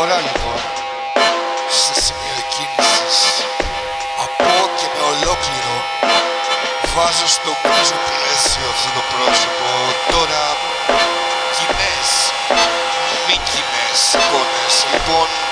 φορά λοιπόν σε σημείο κίνησης από και με ολόκληρο βάζω στο κρίζο πλαίσιο αυτό το πρόσωπο. Τώρα κοινές, μη κοινές εικόνες. Λοιπόν